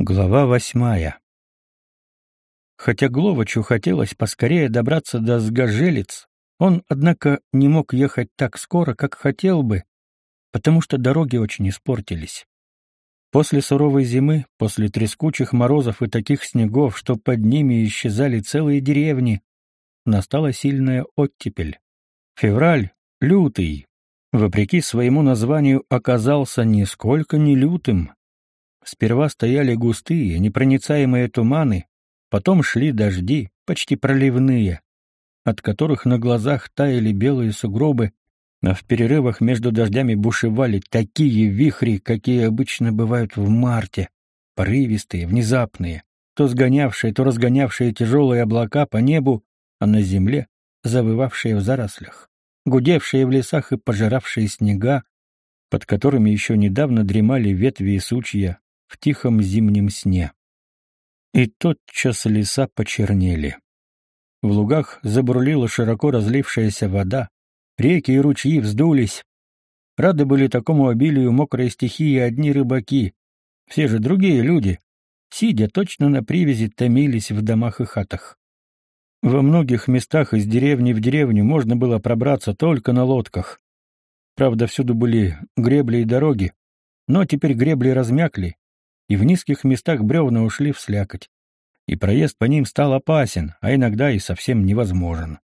Глава восьмая. Хотя Гловачу хотелось поскорее добраться до Сгожелец, он, однако, не мог ехать так скоро, как хотел бы, потому что дороги очень испортились. После суровой зимы, после трескучих морозов и таких снегов, что под ними исчезали целые деревни, настала сильная оттепель. Февраль, лютый, вопреки своему названию, оказался нисколько не лютым, Сперва стояли густые, непроницаемые туманы, потом шли дожди, почти проливные, от которых на глазах таяли белые сугробы, а в перерывах между дождями бушевали такие вихри, какие обычно бывают в марте, порывистые, внезапные, то сгонявшие, то разгонявшие тяжелые облака по небу, а на земле завывавшие в зарослях, гудевшие в лесах и пожиравшие снега, под которыми еще недавно дремали ветви и сучья, в тихом зимнем сне. И тотчас леса почернели. В лугах забурлила широко разлившаяся вода, реки и ручьи вздулись. Рады были такому обилию мокрой стихии одни рыбаки. Все же другие люди, сидя точно на привязи, томились в домах и хатах. Во многих местах из деревни в деревню можно было пробраться только на лодках. Правда, всюду были гребли и дороги, но теперь гребли размякли, и в низких местах бревна ушли в слякоть, и проезд по ним стал опасен, а иногда и совсем невозможен.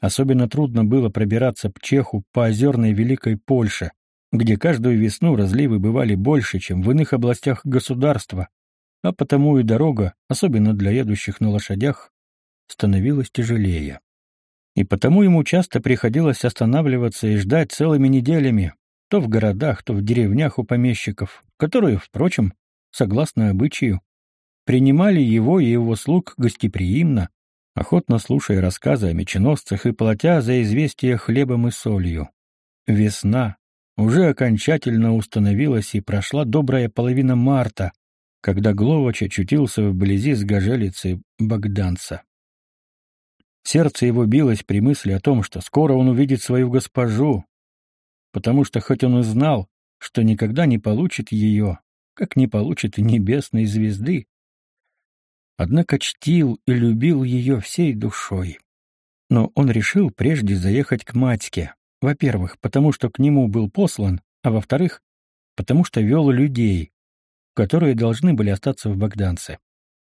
Особенно трудно было пробираться к Чеху по озерной Великой Польше, где каждую весну разливы бывали больше, чем в иных областях государства, а потому и дорога, особенно для едущих на лошадях, становилась тяжелее. И потому ему часто приходилось останавливаться и ждать целыми неделями, то в городах, то в деревнях у помещиков, которые, впрочем, согласно обычаю, принимали его и его слуг гостеприимно, охотно слушая рассказы о меченосцах и платя за известия хлебом и солью. Весна уже окончательно установилась и прошла добрая половина марта, когда Гловач очутился вблизи с гожелицей Богданца. Сердце его билось при мысли о том, что скоро он увидит свою госпожу, потому что хоть он и знал, что никогда не получит ее, как не получит небесной звезды. Однако чтил и любил ее всей душой. Но он решил прежде заехать к матьке, во-первых, потому что к нему был послан, а во-вторых, потому что вел людей, которые должны были остаться в Богданце.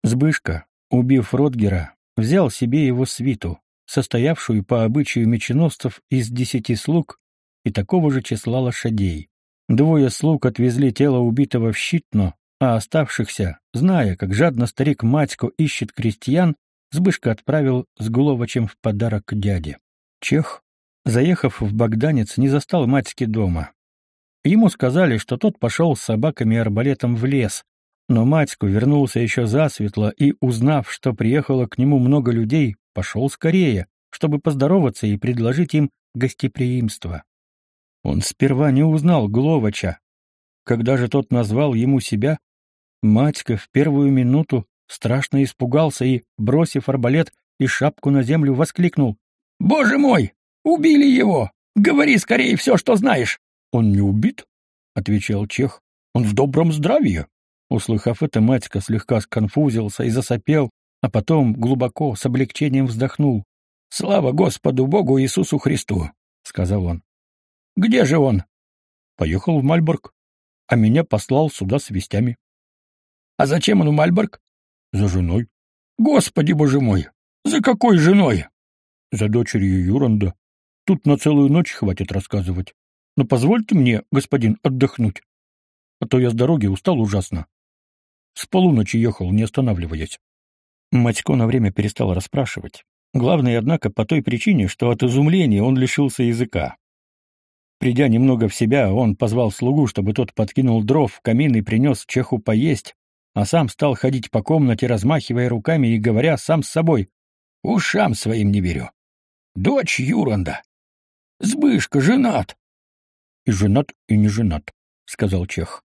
Сбышка, убив Ротгера, взял себе его свиту, состоявшую по обычаю меченосцев из десяти слуг и такого же числа лошадей. Двое слуг отвезли тело убитого в Щитно, а оставшихся, зная, как жадно старик Матько ищет крестьян, Збышка отправил с Гловачем в подарок к дяде. Чех, заехав в Богданец, не застал Матьки дома. Ему сказали, что тот пошел с собаками и арбалетом в лес, но Матько вернулся еще засветло и, узнав, что приехало к нему много людей, пошел скорее, чтобы поздороваться и предложить им гостеприимство. Он сперва не узнал Гловача. Когда же тот назвал ему себя, Матька в первую минуту страшно испугался и, бросив арбалет и шапку на землю, воскликнул. «Боже мой! Убили его! Говори скорее все, что знаешь!» «Он не убит?» — отвечал Чех. «Он в добром здравии!» Услыхав это, Матька слегка сконфузился и засопел, а потом глубоко, с облегчением вздохнул. «Слава Господу Богу Иисусу Христу!» — сказал он. Где же он? Поехал в Мальборг, а меня послал сюда с вестями. А зачем он в Мальборг? За женой. Господи, боже мой! За какой женой? За дочерью Юранда. Тут на целую ночь хватит рассказывать. Но позвольте мне, господин, отдохнуть. А то я с дороги устал ужасно. С полуночи ехал, не останавливаясь. Матько на время перестал расспрашивать. Главное, однако, по той причине, что от изумления он лишился языка. Придя немного в себя, он позвал слугу, чтобы тот подкинул дров в камин и принес чеху поесть, а сам стал ходить по комнате, размахивая руками и говоря сам с собой. «Ушам своим не верю. Дочь Юранда. Сбышка женат». «И женат, и не женат», — сказал чех.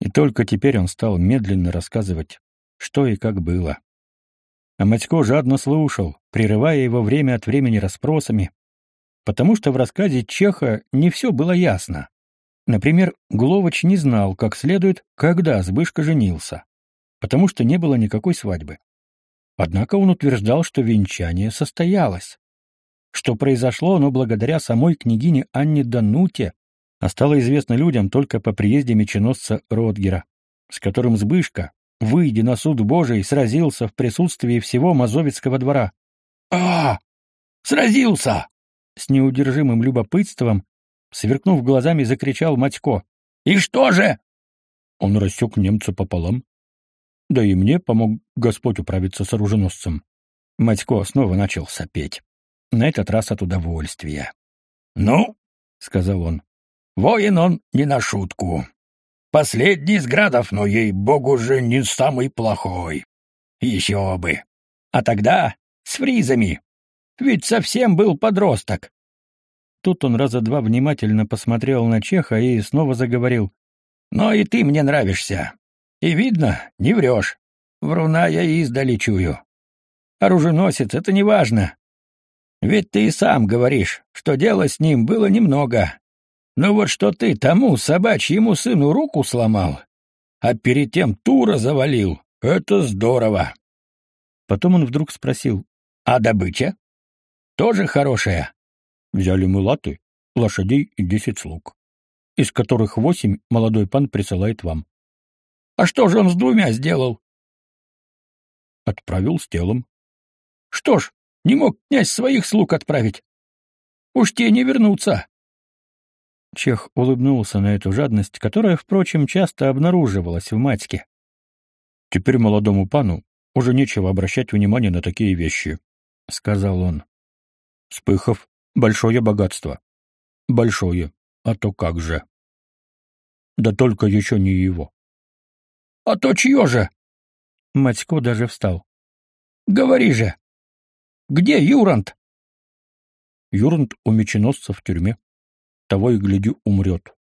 И только теперь он стал медленно рассказывать, что и как было. А Матько жадно слушал, прерывая его время от времени расспросами, потому что в рассказе Чеха не все было ясно. Например, Гловач не знал, как следует, когда Збышка женился. потому что не было никакой свадьбы. Однако он утверждал, что венчание состоялось. Что произошло оно благодаря самой княгине Анне Дануте, а стало известно людям только по приезде меченосца Ротгера, с которым Збышка, выйдя на суд Божий, сразился в присутствии всего Мазовецкого двора. «А, сразился!» С неудержимым любопытством, сверкнув глазами, закричал Матько. «И что же?» Он рассек немца пополам. Да и мне помог Господь управиться с оруженосцем. Матько снова начал сопеть. На этот раз от удовольствия. «Ну?» — сказал он. «Воин он не на шутку. Последний из градов, но, ей-богу же, не самый плохой. Еще бы. А тогда с фризами. Ведь совсем был подросток. Тут он раза два внимательно посмотрел на Чеха и снова заговорил. «Но и ты мне нравишься. И видно, не врешь. Вруна я издали чую. Оруженосец — это не важно. Ведь ты и сам говоришь, что дела с ним было немного. Но вот что ты тому собачьему сыну руку сломал, а перед тем тура завалил, это здорово. Потом он вдруг спросил, а добыча? Тоже хорошая? Взяли мы латы, лошадей и десять слуг, из которых восемь молодой пан присылает вам. А что же он с двумя сделал? Отправил с телом. Что ж, не мог князь своих слуг отправить. Уж те не вернутся. Чех улыбнулся на эту жадность, которая, впрочем, часто обнаруживалась в матьке. Теперь молодому пану уже нечего обращать внимание на такие вещи, — сказал он. Спыхов — большое богатство. Большое, а то как же. Да только еще не его. — А то чье же? Матько даже встал. — Говори же. Где Юрант? Юрант у меченосца в тюрьме. Того и гляди умрет.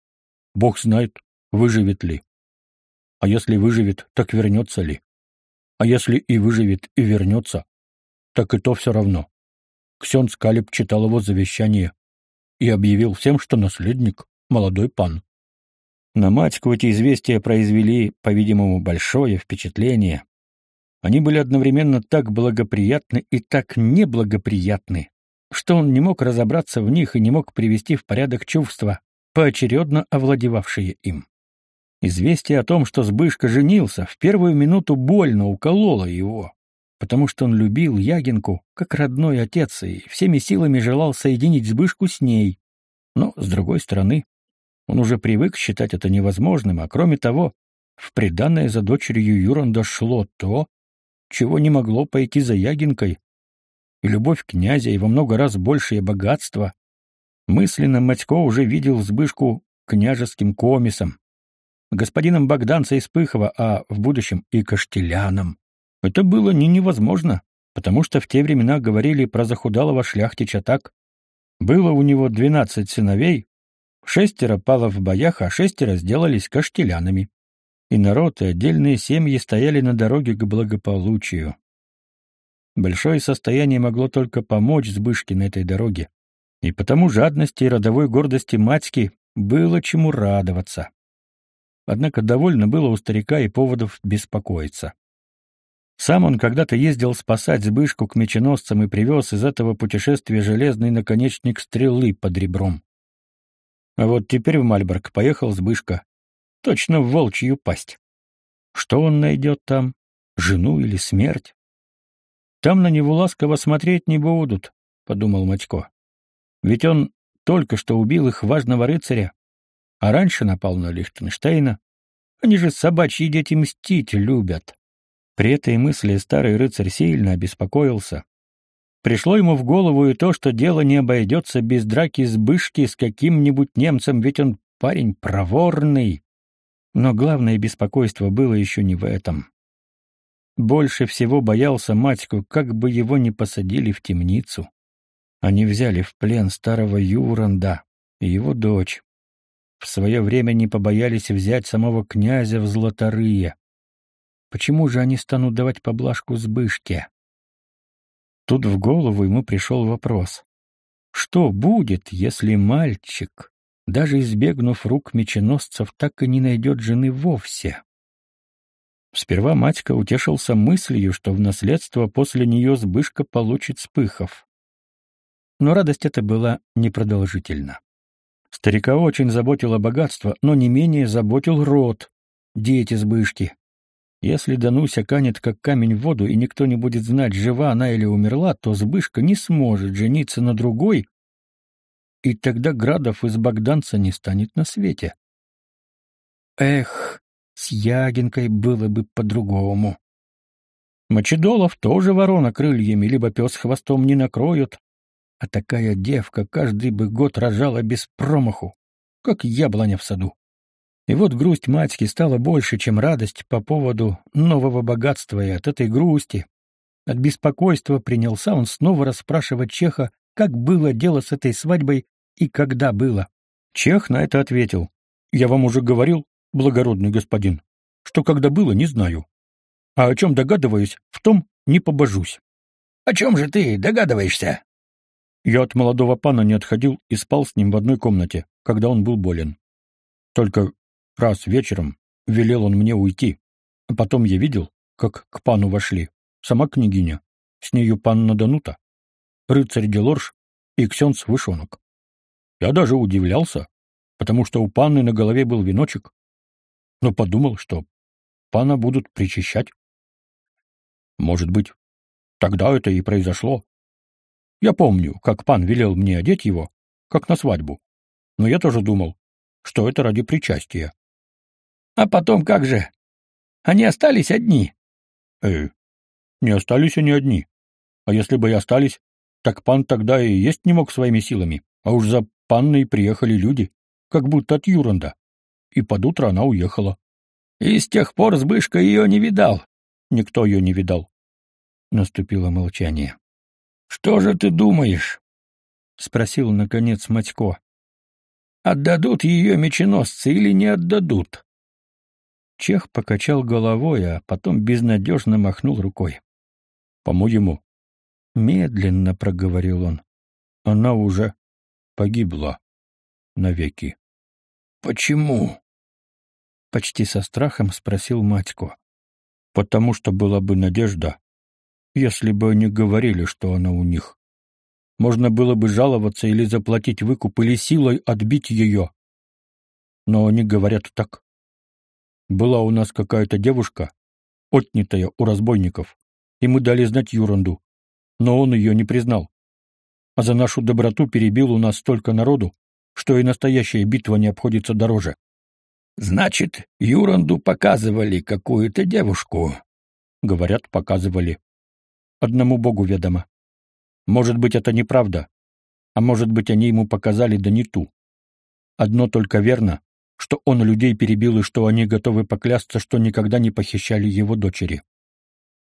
Бог знает, выживет ли. А если выживет, так вернется ли? А если и выживет, и вернется, так и то все равно. Ксен Скалеб читал его завещание и объявил всем, что наследник — молодой пан. На матьку эти известия произвели, по-видимому, большое впечатление. Они были одновременно так благоприятны и так неблагоприятны, что он не мог разобраться в них и не мог привести в порядок чувства, поочередно овладевавшие им. Известие о том, что Сбышка женился, в первую минуту больно укололо его, потому что он любил Ягинку как родной отец и всеми силами желал соединить Сбышку с ней. Но, с другой стороны, он уже привык считать это невозможным, а кроме того, в приданное за дочерью Юранда шло то, чего не могло пойти за Ягинкой, и любовь князя, и во много раз большее богатство. Мысленно Матько уже видел Збышку княжеским комисом, господином Богданца из Пыхова, а в будущем и Каштеляном. Это было не невозможно, потому что в те времена говорили про захудалого шляхтича так. Было у него двенадцать сыновей, шестеро пало в боях, а шестеро сделались каштелянами. И народ, и отдельные семьи стояли на дороге к благополучию. Большое состояние могло только помочь Збышке на этой дороге. И потому жадности и родовой гордости матьки было чему радоваться. Однако довольно было у старика и поводов беспокоиться. Сам он когда-то ездил спасать Збышку к меченосцам и привез из этого путешествия железный наконечник стрелы под ребром. А вот теперь в Мальборг поехал Збышка. Точно в волчью пасть. Что он найдет там? Жену или смерть? Там на него ласково смотреть не будут, — подумал Матько. Ведь он только что убил их важного рыцаря, а раньше напал на Лихтенштейна. Они же собачьи дети мстить любят. При этой мысли старый рыцарь сильно обеспокоился. Пришло ему в голову и то, что дело не обойдется без драки с бышки с каким-нибудь немцем, ведь он парень проворный. Но главное беспокойство было еще не в этом. Больше всего боялся матьку, как бы его не посадили в темницу. Они взяли в плен старого Юранда и его дочь. В свое время не побоялись взять самого князя в Златорые. Почему же они станут давать поблажку Збышке? Тут в голову ему пришел вопрос. Что будет, если мальчик, даже избегнув рук меченосцев, так и не найдет жены вовсе? Сперва Матька утешился мыслью, что в наследство после нее Сбышка получит Спыхов. Но радость эта была непродолжительна. Старика очень заботило богатство, но не менее заботил род, дети Сбышки. Если Дануся канет как камень в воду, и никто не будет знать, жива она или умерла, то Сбышка не сможет жениться на другой, и тогда Градов из Богданца не станет на свете. Эх, с Ягинкой было бы по-другому. Мочедолов тоже ворона крыльями, либо пес хвостом не накроют, а такая девка каждый бы год рожала без промаху, как яблоня в саду. И вот грусть матьки стала больше, чем радость по поводу нового богатства, и от этой грусти, от беспокойства принялся он снова расспрашивать Чеха, как было дело с этой свадьбой и когда было. Чех на это ответил. «Я вам уже говорил, благородный господин, что когда было, не знаю. А о чем догадываюсь, в том не побожусь». «О чем же ты догадываешься?» Я от молодого пана не отходил и спал с ним в одной комнате, когда он был болен. Только Раз вечером велел он мне уйти, а потом я видел, как к пану вошли. Сама княгиня, с нею панна Данута, рыцарь Делорж и ксенц Вышонок. Я даже удивлялся, потому что у панны на голове был веночек, но подумал, что пана будут причащать. Может быть, тогда это и произошло. Я помню, как пан велел мне одеть его, как на свадьбу, но я тоже думал, что это ради причастия. А потом как же? Они остались одни. Э, не остались они одни. А если бы и остались, так пан тогда и есть не мог своими силами. А уж за панной приехали люди, как будто от Юранда. И под утро она уехала. И с тех пор Збышка ее не видал. Никто ее не видал. Наступило молчание. — Что же ты думаешь? — спросил, наконец, Матько. — Отдадут ее меченосцы или не отдадут? Чех покачал головой, а потом безнадежно махнул рукой. «По-моему...» — медленно проговорил он. «Она уже погибла навеки». «Почему?» — почти со страхом спросил Матько. «Потому что была бы надежда, если бы они говорили, что она у них. Можно было бы жаловаться или заплатить выкуп, или силой отбить ее. Но они говорят так. Была у нас какая-то девушка, отнятая у разбойников, и мы дали знать Юранду, но он ее не признал. А за нашу доброту перебил у нас столько народу, что и настоящая битва не обходится дороже. Значит, Юранду показывали какую-то девушку. Говорят, показывали. Одному богу ведомо. Может быть, это неправда, а может быть, они ему показали да не ту. Одно только верно, что он людей перебил и что они готовы поклясться, что никогда не похищали его дочери.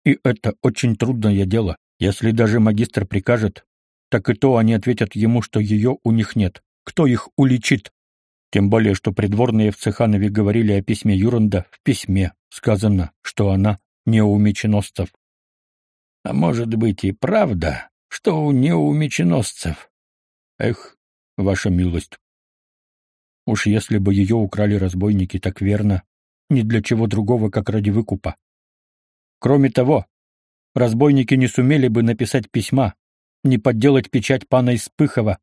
И это очень трудное дело. Если даже магистр прикажет, так и то они ответят ему, что ее у них нет. Кто их уличит? Тем более, что придворные в Цеханове говорили о письме Юранда. В письме сказано, что она не у меченосцев. А может быть и правда, что не у меченосцев? Эх, ваша милость, Уж если бы ее украли разбойники, так верно, ни для чего другого, как ради выкупа. Кроме того, разбойники не сумели бы написать письма, не подделать печать пана из Пыхова,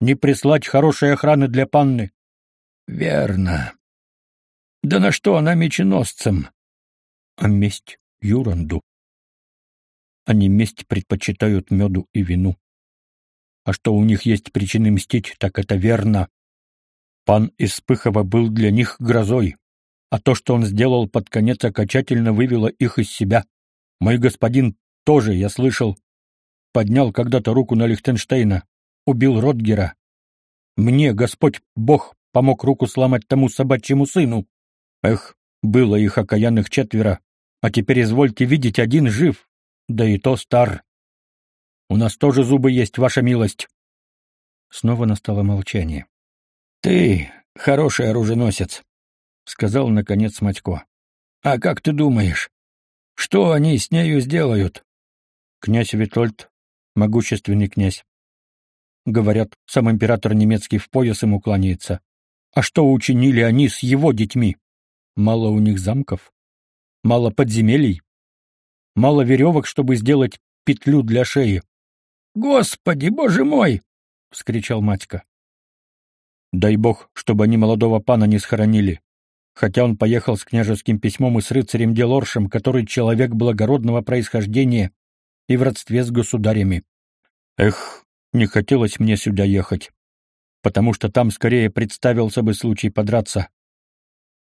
не прислать хорошей охраны для панны. Верно. Да на что она меченосцем? А месть Юранду. Они месть предпочитают меду и вину. А что у них есть причины мстить, так это верно. Пан Испыхова был для них грозой, а то, что он сделал под конец, окончательно вывело их из себя. Мой господин тоже, я слышал, поднял когда-то руку на Лихтенштейна, убил Ротгера. Мне Господь Бог помог руку сломать тому собачьему сыну. Эх, было их окаянных четверо, а теперь извольте видеть, один жив, да и то стар. У нас тоже зубы есть, ваша милость. Снова настало молчание. «Ты хороший оруженосец», — сказал, наконец, Матько. «А как ты думаешь, что они с нею сделают?» «Князь Витольд — могущественный князь. Говорят, сам император немецкий в пояс ему кланяется. А что учинили они с его детьми? Мало у них замков. Мало подземелий. Мало веревок, чтобы сделать петлю для шеи. «Господи, боже мой!» — вскричал Матька. Дай бог, чтобы они молодого пана не схоронили. Хотя он поехал с княжеским письмом и с рыцарем Делоршем, который человек благородного происхождения и в родстве с государями. Эх, не хотелось мне сюда ехать, потому что там скорее представился бы случай подраться.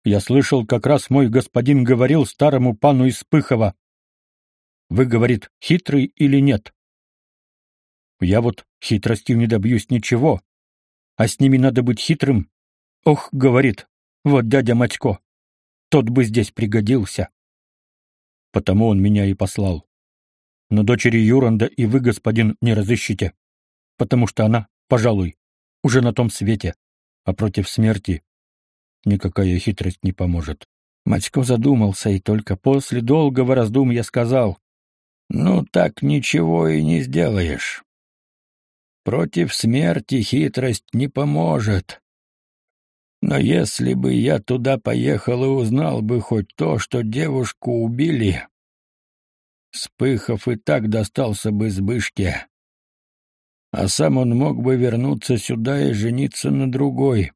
Я слышал, как раз мой господин говорил старому пану из Пыхова. Вы, говорит, хитрый или нет? Я вот хитростью не добьюсь ничего, а с ними надо быть хитрым. Ох, говорит, вот дядя Матько, тот бы здесь пригодился. Потому он меня и послал. Но дочери Юранда и вы, господин, не разыщите, потому что она, пожалуй, уже на том свете, а против смерти никакая хитрость не поможет. Матько задумался, и только после долгого раздумья сказал, «Ну, так ничего и не сделаешь. Против смерти хитрость не поможет. Но если бы я туда поехал и узнал бы хоть то, что девушку убили, Спыхов и так достался бы Збышке. А сам он мог бы вернуться сюда и жениться на другой.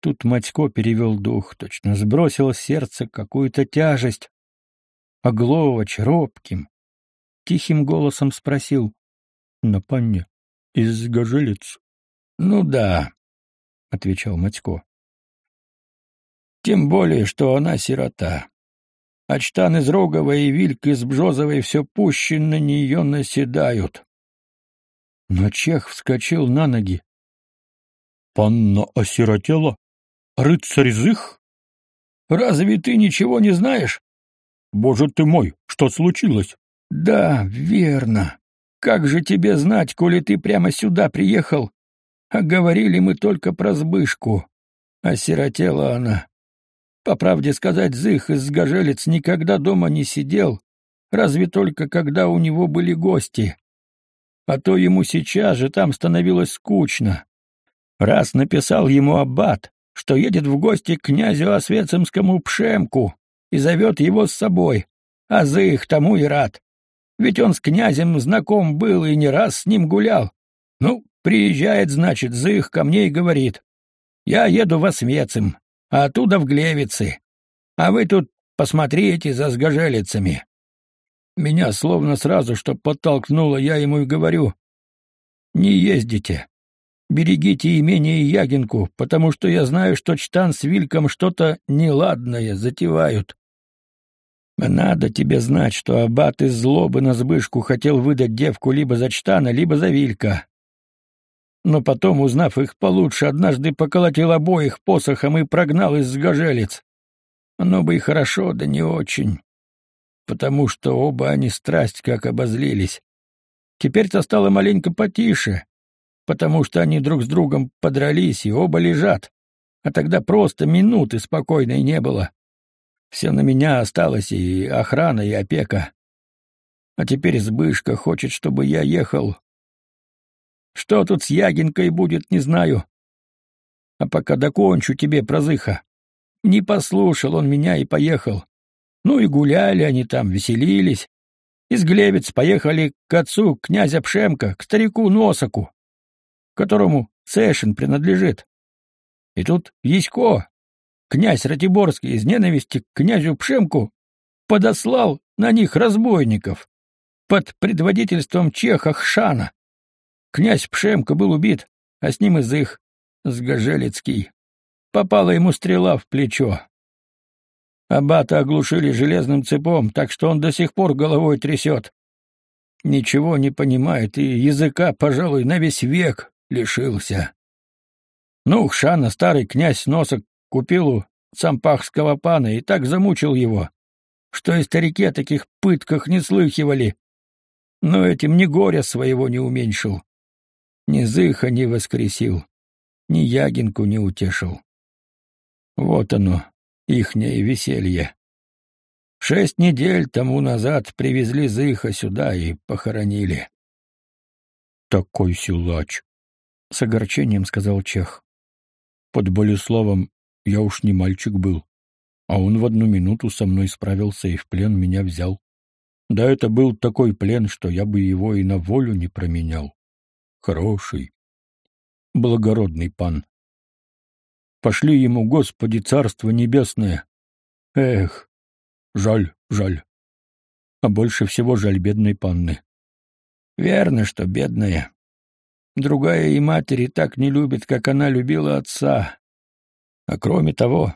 Тут Матько перевел дух, точно сбросил с сердца какую-то тяжесть. А Гловач робким, тихим голосом спросил. — На из Гожелец? — Ну да, — отвечал Матько. — Тем более, что она сирота. А чтан из Рогова и Вильк из Бжозовой все пуще на нее наседают. Но Чех вскочил на ноги. — Панна осиротела? Рыцарь Зых? Разве ты ничего не знаешь? Боже ты мой, что случилось? Да, верно. Как же тебе знать, коли ты прямо сюда приехал? А говорили мы только про сбышку. Осиротела она. По правде сказать, Зых из Гожелец никогда дома не сидел, разве только когда у него были гости. А то ему сейчас же там становилось скучно. Раз написал ему аббат, что едет в гости к князю Освецимскому Пшемку и зовет его с собой, а за их тому и рад. Ведь он с князем знаком был и не раз с ним гулял. Ну, приезжает, значит, за их ко мне и говорит. Я еду в Освецим, а оттуда в Глевицы. А вы тут посмотрите за сгожелицами. Меня словно сразу что подтолкнуло, я ему и говорю. Не ездите. Берегите имение Ягинку, потому что я знаю, что Чтан с Вильком что-то неладное затевают. Надо тебе знать, что аббат из злобы на сбышку хотел выдать девку либо за Чтана, либо за Вилька. Но потом, узнав их получше, однажды поколотил обоих посохом и прогнал из гожелец. Оно бы и хорошо, да не очень, потому что оба они страсть как обозлились. Теперь-то стало маленько потише, потому что они друг с другом подрались и оба лежат, а тогда просто минуты спокойной не было. Все на меня осталось и охрана, и опека. А теперь Збышка хочет, чтобы я ехал. Что тут с Ягинкой будет, не знаю. А пока докончу тебе прозыха. Не послушал он меня и поехал. Ну и гуляли они там, веселились. Из Глевец поехали к отцу князя Пшемка, к старику Носоку которому Сэшин принадлежит. И тут Ясько, князь Ратиборский, из ненависти к князю Пшемку, подослал на них разбойников под предводительством чеха Хшана. Князь Пшемка был убит, а с ним из их Сгожелецкий. Попала ему стрела в плечо. Аббата оглушили железным цепом, так что он до сих пор головой трясет. Ничего не понимает и языка, пожалуй, на весь век лишился. Ну, Шана, старый князь Носок, купил у сампахского пана и так замучил его, что и старики о таких пытках не слыхивали. Но этим ни горя своего не уменьшил, ни зыха не воскресил, ни ягинку не утешил. Вот оно, ихнее веселье. Шесть недель тому назад привезли зыха сюда и похоронили. Такой силач, — с огорчением сказал Чех. «Под Болеславом я уж не мальчик был. А он в одну минуту со мной справился и в плен меня взял. Да это был такой плен, что я бы его и на волю не променял. Хороший, благородный пан. Пошли ему, Господи, царство небесное. Эх, жаль, жаль. А больше всего жаль бедной панны. Верно, что бедная. Другая и матери так не любит, как она любила отца. А кроме того,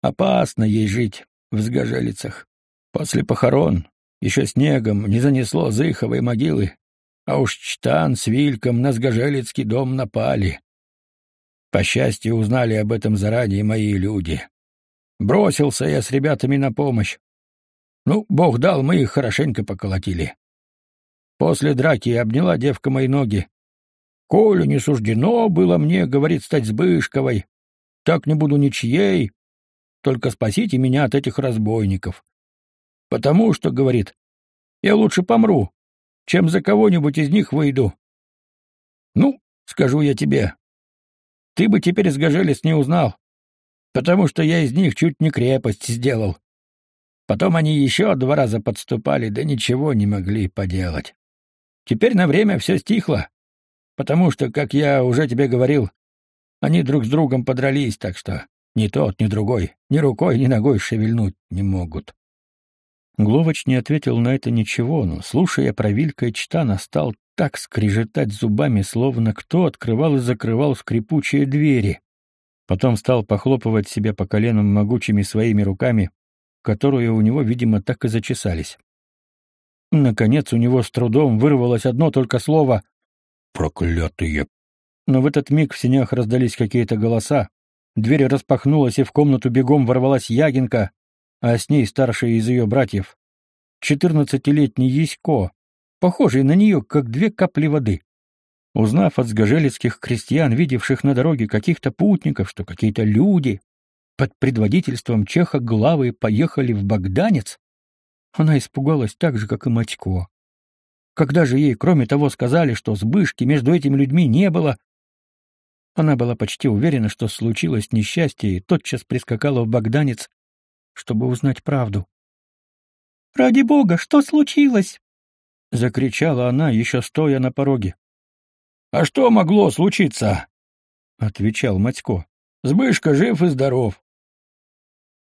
опасно ей жить в сгожелицах. После похорон еще снегом не занесло Зыховой могилы, а уж Чтан с Вильком на Сгожелицкий дом напали. По счастью, узнали об этом заранее мои люди. Бросился я с ребятами на помощь. Ну, бог дал, мы их хорошенько поколотили. После драки обняла девка мои ноги. Колю не суждено было мне, говорит, стать Сбышковой. Так не буду ничьей. Только спасите меня от этих разбойников. Потому что, говорит, я лучше помру, чем за кого-нибудь из них выйду. Ну, скажу я тебе, ты бы теперь с Гажелец не узнал, потому что я из них чуть не крепость сделал. Потом они еще два раза подступали, да ничего не могли поделать. Теперь на время все стихло, потому что, как я уже тебе говорил, они друг с другом подрались, так что ни тот, ни другой ни рукой, ни ногой шевельнуть не могут. Гловоч не ответил на это ничего, но, слушая про Вилька и Чтана, стал так скрежетать зубами, словно кто открывал и закрывал скрипучие двери. Потом стал похлопывать себя по коленам могучими своими руками, которые у него, видимо, так и зачесались. Наконец у него с трудом вырвалось одно только слово «Проклятые!». Но в этот миг в синях раздались какие-то голоса, дверь распахнулась, и в комнату бегом ворвалась Ягинка, а с ней старший из ее братьев, четырнадцатилетний Ясько, похожий на нее, как две капли воды. Узнав от сгожелецких крестьян, видевших на дороге каких-то путников, что какие-то люди под предводительством чеха главы поехали в Богданец, она испугалась так же, как и Матько. Когда же ей, кроме того, сказали, что сбышки между этими людьми не было, она была почти уверена, что случилось несчастье, и тотчас прискакала в Богданец чтобы узнать правду. «Ради бога, что случилось?» — закричала она, еще стоя на пороге. «А что могло случиться?» — отвечал Матько. «Сбышка жив и здоров».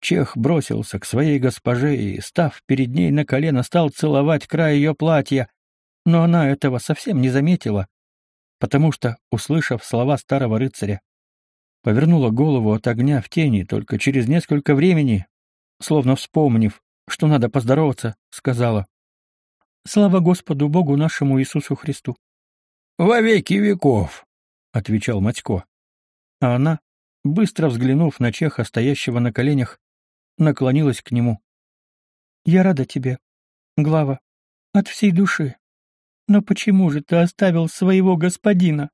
Чех бросился к своей госпоже и, став перед ней на колено, стал целовать край ее платья, но она этого совсем не заметила, потому что, услышав слова старого рыцаря, повернула голову от огня в тени только через несколько времени, словно вспомнив, что надо поздороваться, сказала «Слава Господу Богу нашему Иисусу Христу!» «Во веки веков!» — отвечал Матько. А она, быстро взглянув на Чеха, стоящего на коленях, наклонилась к нему. «Я рада тебе, Глава, от всей души. Но почему же ты оставил своего господина?»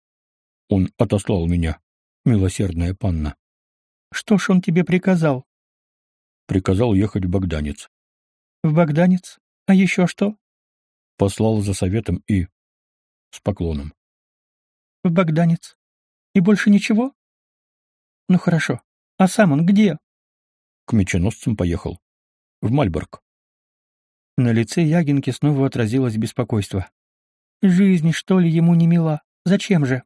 «Он отослал меня, милосердная панна». «Что ж он тебе приказал?» приказал ехать в Богданец. В Богданец? А еще что? Послал за советом и... с поклоном. В Богданец. И больше ничего? Ну хорошо. А сам он где? К меченосцам поехал. В Мальборг. На лице Ягинки снова отразилось беспокойство. Жизнь, что ли, ему не мила? Зачем же?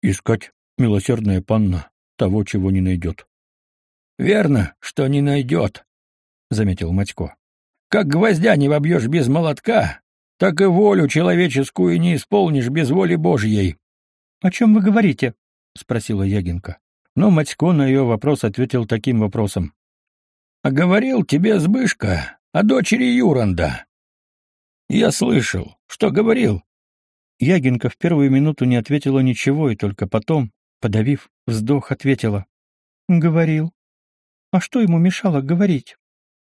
Искать, милосердная панна, того, чего не найдет. Верно, что не найдет, — заметил Матько. Как гвоздя не вобьешь без молотка, так и волю человеческую не исполнишь без воли Божьей. — О чем вы говорите? — спросила Ягинка. Но Матько на ее вопрос ответил таким вопросом. — А говорил тебе Збышка о дочери Юранда. — Я слышал. Что говорил? Ягинка в первую минуту не ответила ничего и только потом, подавив вздох, ответила. — Говорил. А что ему мешало говорить?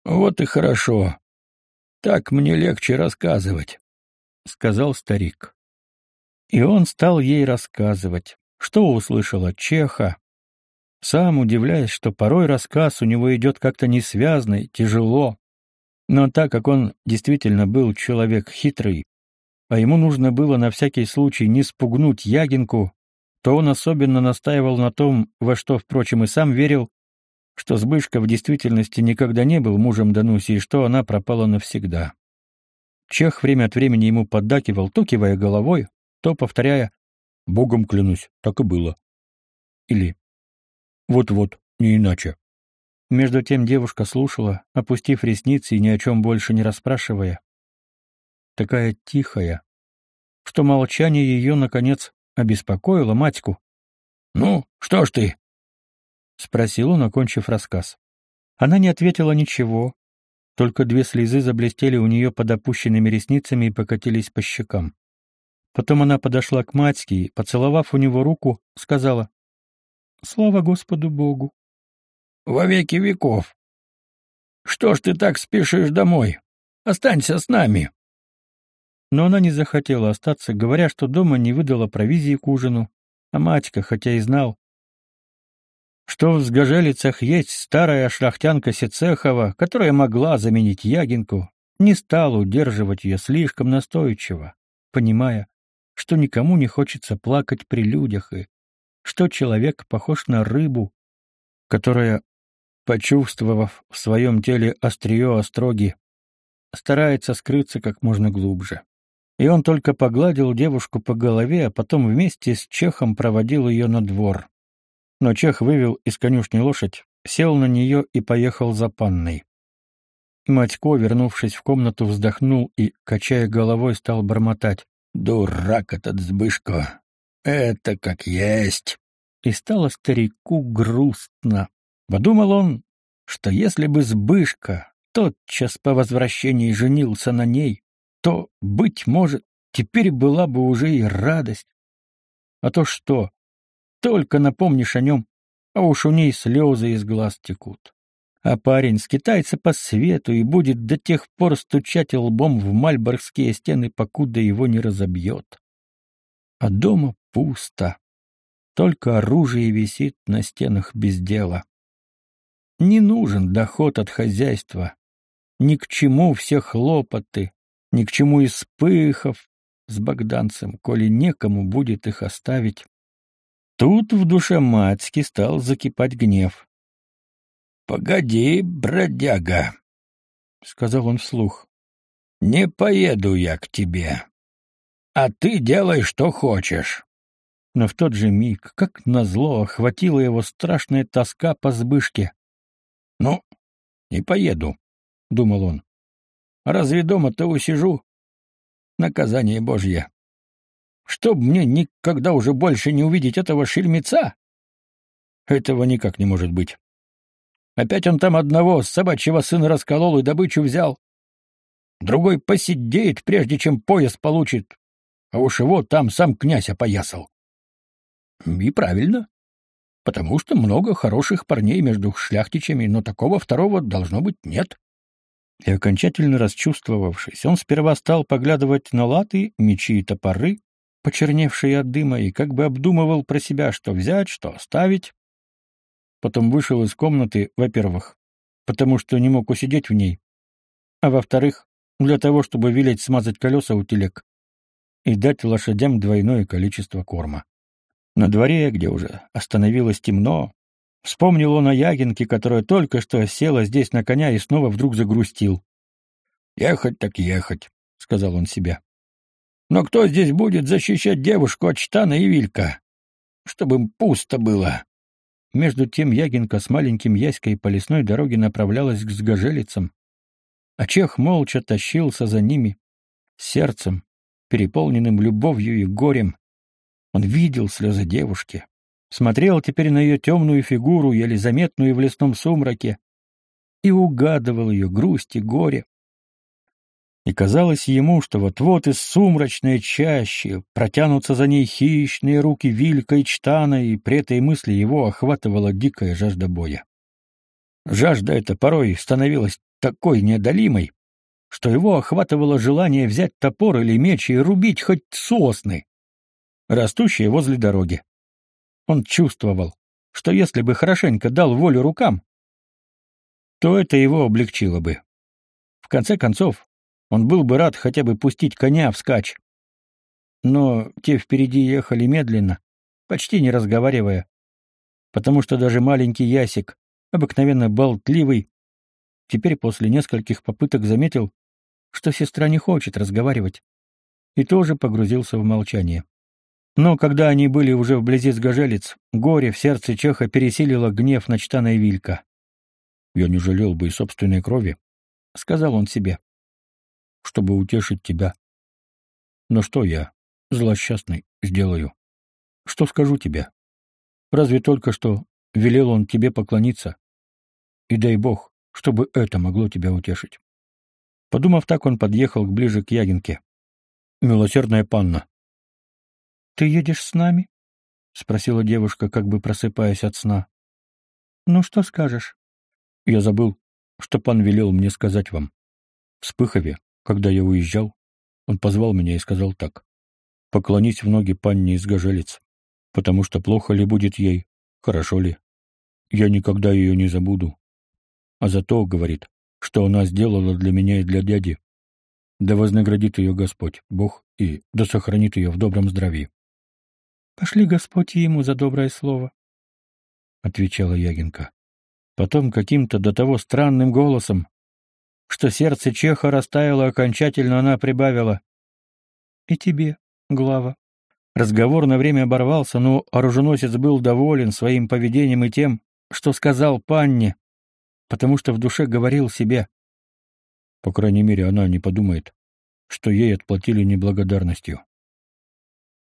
Вот и хорошо. Так мне легче рассказывать, сказал старик. И он стал ей рассказывать, что услышал от Чеха, сам удивляясь, что порой рассказ у него идет как-то несвязно тяжело. Но так как он действительно был человек хитрый, а ему нужно было на всякий случай не спугнуть Ягинку, то он особенно настаивал на том, во что, впрочем, и сам верил, что Сбышка в действительности никогда не был мужем Дануси и что она пропала навсегда. Чех время от времени ему поддакивал, то кивая головой, то повторяя «Богом клянусь, так и было». Или «Вот-вот, не иначе». Между тем девушка слушала, опустив ресницы и ни о чем больше не расспрашивая. Такая тихая, что молчание ее, наконец, обеспокоило матьку. «Ну, что ж ты?» — спросил он, окончив рассказ. Она не ответила ничего, только две слезы заблестели у нее под опущенными ресницами и покатились по щекам. Потом она подошла к матьке и, поцеловав у него руку, сказала «Слава Господу Богу!» «Во веки веков! Что ж ты так спешишь домой? Останься с нами!» Но она не захотела остаться, говоря, что дома не выдала провизии к ужину, а матька, хотя и знал, что в Сгожелицах есть старая шляхтянка Сецехова, которая могла заменить Ягинку, не стал удерживать ее слишком настойчиво, понимая, что никому не хочется плакать при людях и что человек похож на рыбу, которая, почувствовав в своем теле острие остроги, старается скрыться как можно глубже. И он только погладил девушку по голове, а потом вместе с Чехом проводил ее на двор но Чех вывел из конюшни лошадь, сел на нее и поехал за панной. Матько, вернувшись в комнату, вздохнул и, качая головой, стал бормотать. «Дурак этот Збышко! Это как есть!» И стало старику грустно. Подумал он, что если бы Збышка тотчас по возвращении женился на ней, то, быть может, теперь была бы уже и радость. А то что? Только напомнишь о нем, а уж у ней слезы из глаз текут. А парень скитается по свету и будет до тех пор стучать лбом в мальборгские стены, покуда его не разобьет. А дома пусто. Только оружие висит на стенах без дела. Не нужен доход от хозяйства. Ни к чему все хлопоты, ни к чему испыхов с богданцем, коли некому будет их оставить. Тут в душе Мацки стал закипать гнев. «Погоди, бродяга», — сказал он вслух, — «не поеду я к тебе, а ты делай, что хочешь». Но в тот же миг, как назло, охватила его страшная тоска по сбышке. «Ну, не поеду», — думал он. «Разве дома-то усижу? Наказание Божье. Чтоб мне никогда уже больше не увидеть этого шельмеца? Этого никак не может быть. Опять он там одного собачьего сына расколол и добычу взял. Другой посидеет, прежде чем пояс получит. А уж его там сам князь опоясал. И правильно. Потому что много хороших парней между шляхтичами, но такого второго должно быть нет. И окончательно расчувствовавшись, он сперва стал поглядывать на латы, мечи и топоры, почерневший от дыма, и как бы обдумывал про себя, что взять, что оставить. Потом вышел из комнаты, во-первых, потому что не мог усидеть в ней, а во-вторых, для того, чтобы велеть смазать колеса у телег и дать лошадям двойное количество корма. На дворе, где уже остановилось темно, вспомнил он о Ягинке, которая только что села здесь на коня и снова вдруг загрустил. «Ехать так ехать», — сказал он себе. Но кто здесь будет защищать девушку от Штана и Вилька? Чтобы им пусто было. Между тем Ягинка с маленьким Яськой по лесной дороге направлялась к сгожелицам, а Чех молча тащился за ними, сердцем, переполненным любовью и горем. Он видел слезы девушки, смотрел теперь на ее темную фигуру, еле заметную в лесном сумраке, и угадывал ее грусть и горе, и казалось ему, что вот-вот из сумрачной чащи протянутся за ней хищные руки Вилька и Чтана, и при этой мысли его охватывала дикая жажда боя. Жажда эта порой становилась такой неодолимой, что его охватывало желание взять топор или меч и рубить хоть сосны, растущие возле дороги. Он чувствовал, что если бы хорошенько дал волю рукам, то это его облегчило бы. В конце концов, он был бы рад хотя бы пустить коня вскачь. Но те впереди ехали медленно, почти не разговаривая, потому что даже маленький Ясик, обыкновенно болтливый, теперь после нескольких попыток заметил, что сестра не хочет разговаривать, и тоже погрузился в молчание. Но когда они были уже вблизи сгожелец, горе в сердце Чеха пересилило гнев на Чтана Вилька. «Я не жалел бы и собственной крови», — сказал он себе, — «чтобы утешить тебя. Но что я, злосчастный, сделаю? Что скажу тебе? Разве только что велел он тебе поклониться? И дай Бог, чтобы это могло тебя утешить». Подумав так, он подъехал ближе к Ягинке. «Милосердная панна». «Ты едешь с нами?» — спросила девушка, как бы просыпаясь от сна. «Ну, что скажешь?» Я забыл, что пан велел мне сказать вам. В Спыхове, когда я уезжал, он позвал меня и сказал так. «Поклонись в ноги панне из Гожелец, потому что плохо ли будет ей, хорошо ли. Я никогда ее не забуду. А за то, — говорит, — что она сделала для меня и для дяди. Да вознаградит ее Господь, Бог, и да сохранит ее в добром здравии». «Пошли Господь ему за доброе слово», — отвечала Ягинка. Потом каким-то до того странным голосом, что сердце Чеха растаяло окончательно, она прибавила. «И тебе, глава». Разговор на время оборвался, но оруженосец был доволен своим поведением и тем, что сказал панне, потому что в душе говорил себе. По крайней мере, она не подумает, что ей отплатили неблагодарностью.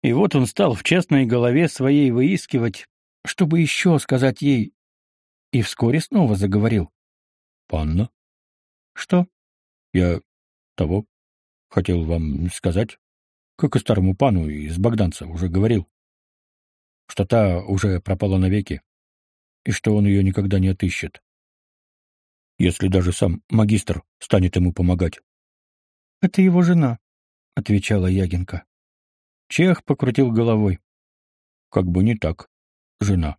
И вот он стал в честной голове своей выискивать, чтобы еще сказать ей, и вскоре снова заговорил. «Панна?» «Что?» «Я того хотел вам сказать, как и старому пану из Богданца уже говорил, что та уже пропала навеки, и что он ее никогда не отыщет, если даже сам магистр станет ему помогать». «Это его жена», — отвечала Ягинка. Чех покрутил головой. «Как бы не так, жена».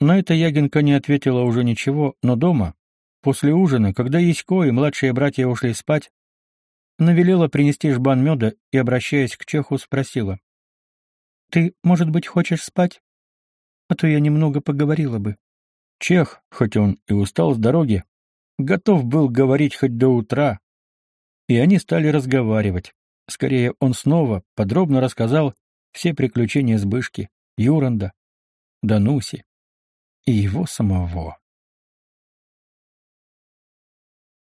На это Ягинка не ответила уже ничего, но дома, после ужина, когда Ясько и младшие братья ушли спать, она велела принести жбан меда и, обращаясь к Чеху, спросила. «Ты, может быть, хочешь спать? А то я немного поговорила бы». Чех, хоть он и устал с дороги, готов был говорить хоть до утра, и они стали разговаривать. Скорее, он снова подробно рассказал все приключения Сбышки, Юранда, Дануси, и его самого.